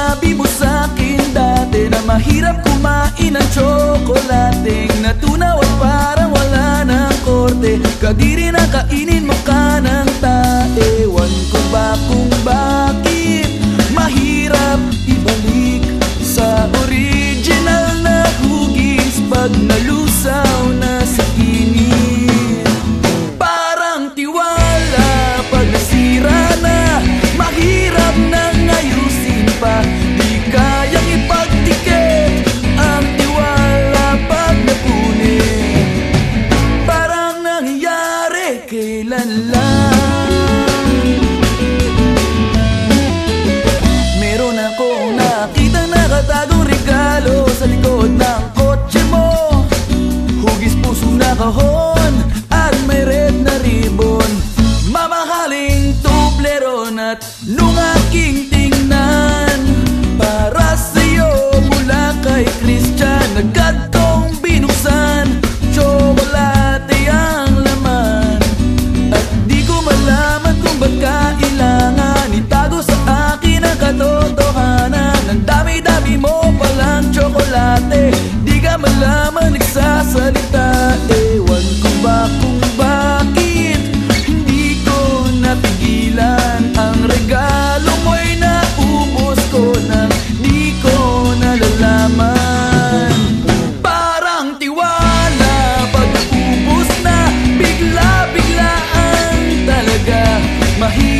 sinabi mo sa'kin dati Na mahirap kumain ng tsokolating Natunaw at parang wala ng korte. Kadiri na kainin mo ka ng tae. Ewan ko ba kung bakit Mahirap ibalik sa original na hugis Pag nalusaw na My